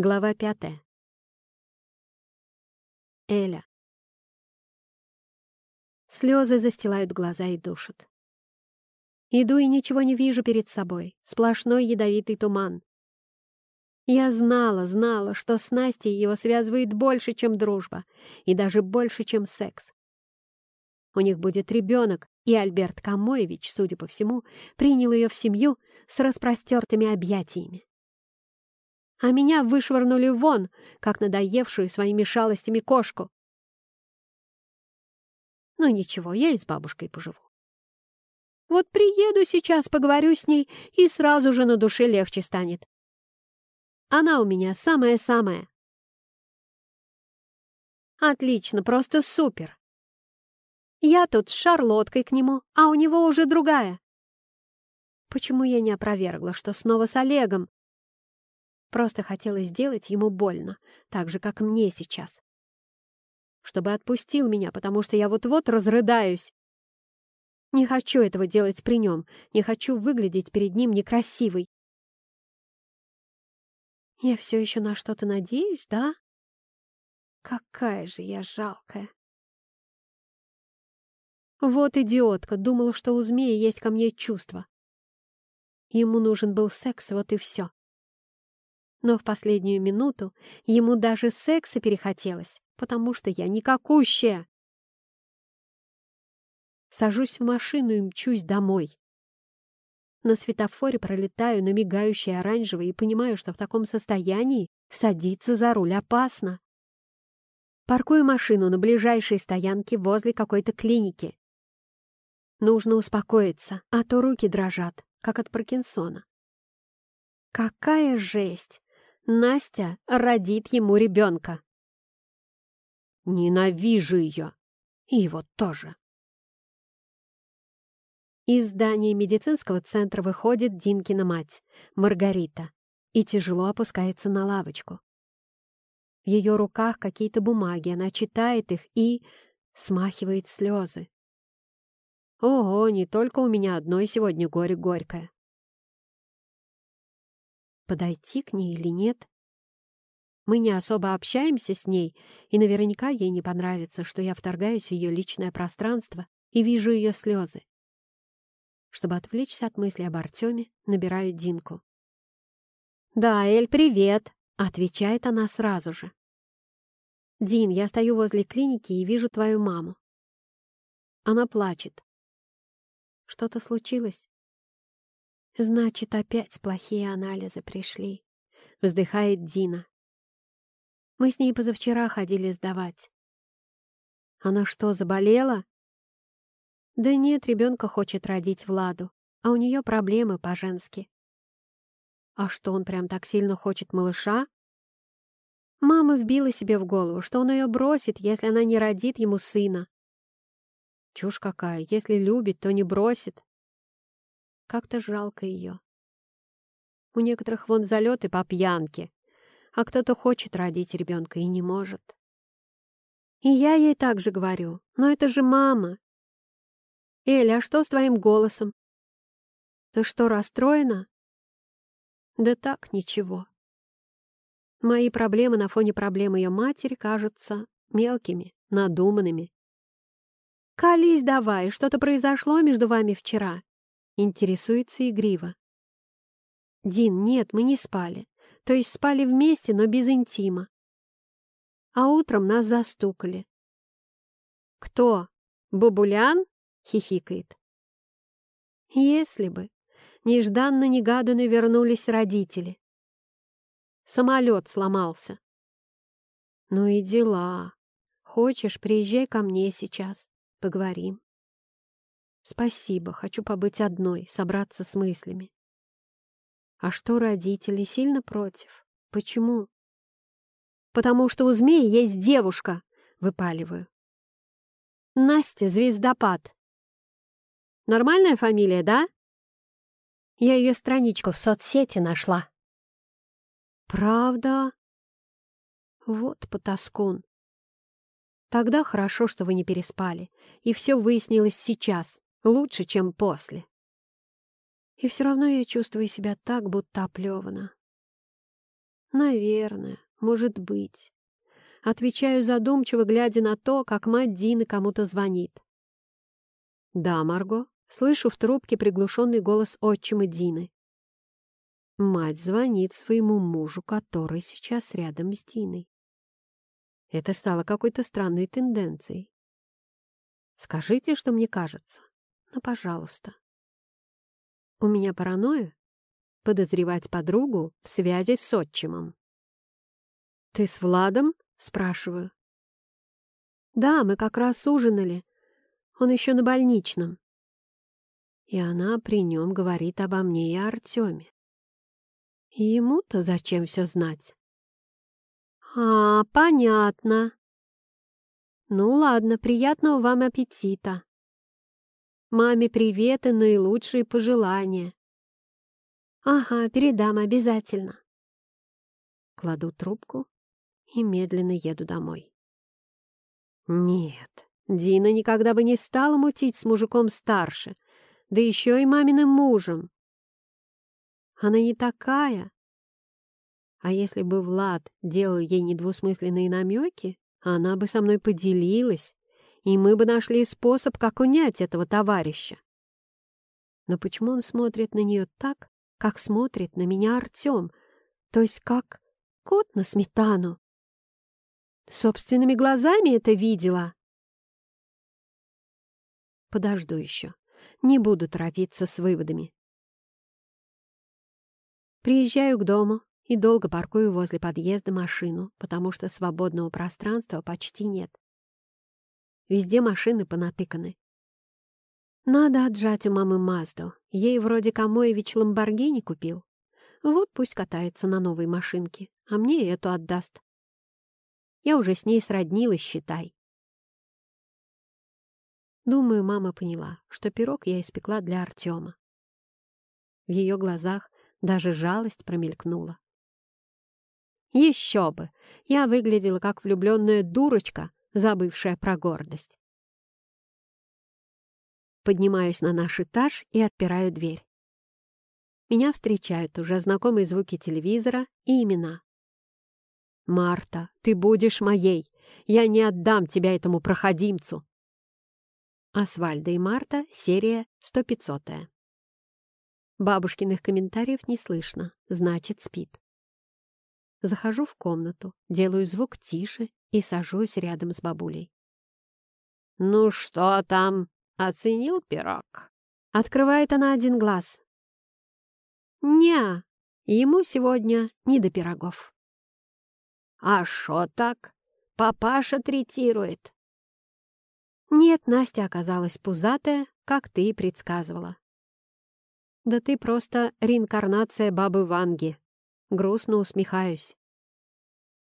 Глава пятая. Эля. Слезы застилают глаза и душат. Иду и ничего не вижу перед собой. Сплошной ядовитый туман. Я знала, знала, что с Настей его связывает больше, чем дружба, и даже больше, чем секс. У них будет ребенок, и Альберт Камоевич, судя по всему, принял ее в семью с распростертыми объятиями а меня вышвырнули вон, как надоевшую своими шалостями кошку. Ну ничего, я и с бабушкой поживу. Вот приеду сейчас, поговорю с ней, и сразу же на душе легче станет. Она у меня самая-самая. Отлично, просто супер. Я тут с Шарлоткой к нему, а у него уже другая. Почему я не опровергла, что снова с Олегом, Просто хотелось сделать ему больно, так же, как мне сейчас. Чтобы отпустил меня, потому что я вот-вот разрыдаюсь. Не хочу этого делать при нем, не хочу выглядеть перед ним некрасивой. Я все еще на что-то надеюсь, да? Какая же я жалкая. Вот идиотка, думала, что у змеи есть ко мне чувства. Ему нужен был секс, вот и все. Но в последнюю минуту ему даже секса перехотелось, потому что я никакущая. Сажусь в машину и мчусь домой. На светофоре пролетаю на мигающий оранжевый и понимаю, что в таком состоянии садиться за руль опасно. Паркую машину на ближайшей стоянке возле какой-то клиники. Нужно успокоиться, а то руки дрожат, как от Паркинсона. Какая жесть! Настя родит ему ребенка. Ненавижу ее. И его тоже. Из здания медицинского центра выходит Динкина мать, Маргарита, и тяжело опускается на лавочку. В ее руках какие-то бумаги, она читает их и смахивает слезы. Ого, не только у меня одной сегодня горе горькое подойти к ней или нет. Мы не особо общаемся с ней, и наверняка ей не понравится, что я вторгаюсь в ее личное пространство и вижу ее слезы. Чтобы отвлечься от мысли об Артеме, набираю Динку. «Да, Эль, привет!» — отвечает она сразу же. «Дин, я стою возле клиники и вижу твою маму». Она плачет. «Что-то случилось?» Значит, опять плохие анализы пришли. Вздыхает Дина. Мы с ней позавчера ходили сдавать. Она что, заболела? Да нет, ребенка хочет родить Владу, а у нее проблемы по-женски. А что, он прям так сильно хочет малыша? Мама вбила себе в голову, что он ее бросит, если она не родит ему сына. Чушь какая, если любит, то не бросит. Как-то жалко ее. У некоторых вон залеты по пьянке, а кто-то хочет родить ребенка и не может. И я ей так же говорю, но это же мама. Эля, а что с твоим голосом? Ты что, расстроена? Да так, ничего. Мои проблемы на фоне проблем ее матери кажутся мелкими, надуманными. «Колись давай, что-то произошло между вами вчера?» Интересуется игриво. «Дин, нет, мы не спали. То есть спали вместе, но без интима. А утром нас застукали». «Кто? Бабулян?» — хихикает. «Если бы. Нежданно-негаданно вернулись родители. Самолет сломался. Ну и дела. Хочешь, приезжай ко мне сейчас. Поговорим. Спасибо, хочу побыть одной, собраться с мыслями. А что родители сильно против? Почему? Потому что у змеи есть девушка, выпаливаю. Настя Звездопад. Нормальная фамилия, да? Я ее страничку в соцсети нашла. Правда? Вот потаскун. Тогда хорошо, что вы не переспали, и все выяснилось сейчас. Лучше, чем после. И все равно я чувствую себя так, будто оплевана. Наверное, может быть. Отвечаю задумчиво, глядя на то, как мать Дины кому-то звонит. «Да, Марго», — слышу в трубке приглушенный голос отчима Дины. Мать звонит своему мужу, который сейчас рядом с Диной. Это стало какой-то странной тенденцией. Скажите, что мне кажется. Ну, пожалуйста. У меня паранойя? Подозревать подругу в связи с отчимом. «Ты с Владом?» — спрашиваю. «Да, мы как раз ужинали. Он еще на больничном». И она при нем говорит обо мне и Артеме. И ему-то зачем все знать? «А, понятно. Ну ладно, приятного вам аппетита. Маме привет и наилучшие пожелания. Ага, передам обязательно». Кладу трубку и медленно еду домой. Нет, Дина никогда бы не стала мутить с мужиком старше, да еще и маминым мужем. Она не такая. А если бы Влад делал ей недвусмысленные намеки, она бы со мной поделилась, и мы бы нашли способ, как унять этого товарища. Но почему он смотрит на нее так, как смотрит на меня Артем, то есть как кот на сметану? Собственными глазами это видела. Подожду еще. Не буду торопиться с выводами. Приезжаю к дому и долго паркую возле подъезда машину, потому что свободного пространства почти нет. Везде машины понатыканы. Надо отжать у мамы Мазду. Ей вроде Камоевич Ламборгини купил. Вот пусть катается на новой машинке, а мне эту отдаст. Я уже с ней сроднилась, считай. Думаю, мама поняла, что пирог я испекла для Артема. В ее глазах даже жалость промелькнула. Еще бы! Я выглядела как влюбленная дурочка, забывшая про гордость. Поднимаюсь на наш этаж и отпираю дверь. Меня встречают уже знакомые звуки телевизора и имена. «Марта, ты будешь моей! Я не отдам тебя этому проходимцу!» Асвальда и Марта, серия 100-500. Бабушкиных комментариев не слышно, значит, спит. Захожу в комнату, делаю звук тише и сажусь рядом с бабулей. «Ну что там? Оценил пирог?» Открывает она один глаз. «Не, ему сегодня не до пирогов». «А шо так? Папаша третирует». «Нет, Настя оказалась пузатая, как ты и предсказывала». «Да ты просто реинкарнация бабы Ванги», Грустно усмехаюсь.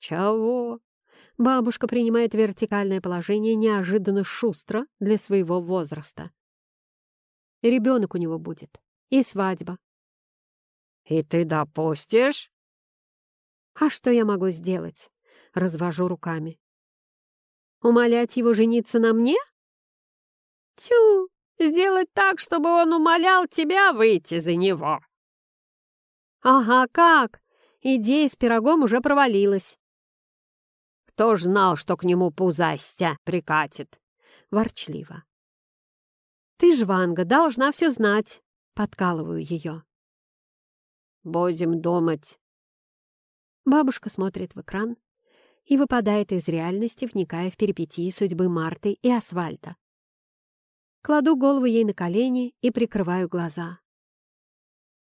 «Чего?» Бабушка принимает вертикальное положение неожиданно шустро для своего возраста. Ребенок у него будет. И свадьба. «И ты допустишь?» «А что я могу сделать?» Развожу руками. «Умолять его жениться на мне?» «Тю, сделать так, чтобы он умолял тебя выйти за него!» «Ага, как? Идея с пирогом уже провалилась». «Кто ж знал, что к нему пузастя прикатит?» Ворчливо. «Ты ж, Ванга, должна все знать!» Подкалываю ее. «Будем думать». Бабушка смотрит в экран и выпадает из реальности, вникая в перипетии судьбы Марты и Асфальта. Кладу голову ей на колени и прикрываю глаза.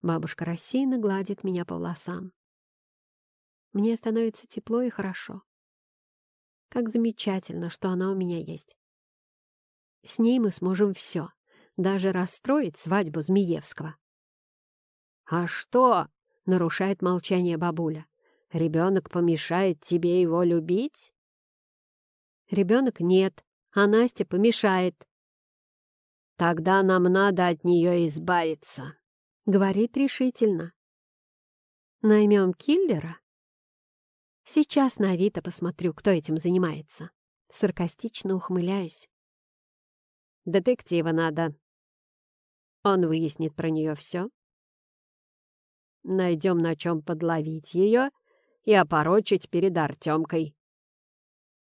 Бабушка рассеянно гладит меня по волосам. Мне становится тепло и хорошо. Как замечательно, что она у меня есть. С ней мы сможем все, даже расстроить свадьбу Змеевского. «А что?» — нарушает молчание бабуля. «Ребенок помешает тебе его любить?» «Ребенок нет, а Настя помешает». «Тогда нам надо от нее избавиться», Говорит решительно. Наймем киллера? Сейчас на Авито посмотрю, кто этим занимается. Саркастично ухмыляюсь. Детектива надо. Он выяснит про нее все. Найдем, на чем подловить ее, и опорочить перед Артемкой.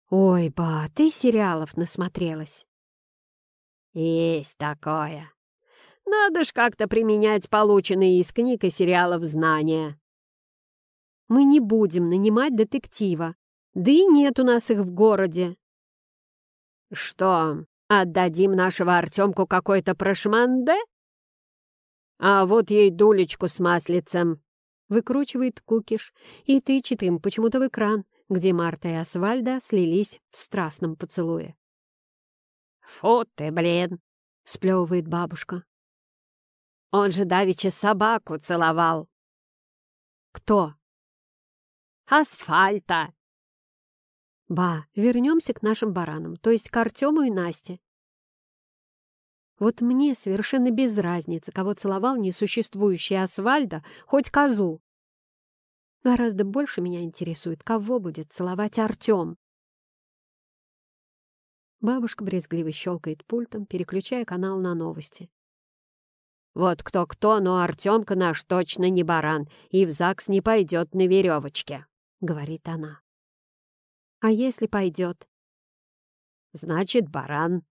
«Ой, ба, ты сериалов насмотрелась!» «Есть такое. Надо ж как-то применять полученные из книг и сериалов знания». «Мы не будем нанимать детектива, да и нет у нас их в городе». «Что, отдадим нашего Артемку какой-то прошманде?» «А вот ей дулечку с маслицем», — выкручивает кукиш и тычет им почему-то в экран, где Марта и Асвальда слились в страстном поцелуе. «Фу ты, блин!» — сплевывает бабушка. «Он же давеча собаку целовал!» «Кто?» «Асфальта!» «Ба, вернемся к нашим баранам, то есть к Артему и Насте. Вот мне совершенно без разницы, кого целовал несуществующий Асфальда, хоть козу. Гораздо больше меня интересует, кого будет целовать Артем. Бабушка брезгливо щелкает пультом, переключая канал на новости. «Вот кто-кто, но Артемка наш точно не баран и в ЗАГС не пойдет на веревочке», — говорит она. «А если пойдет?» «Значит, баран»,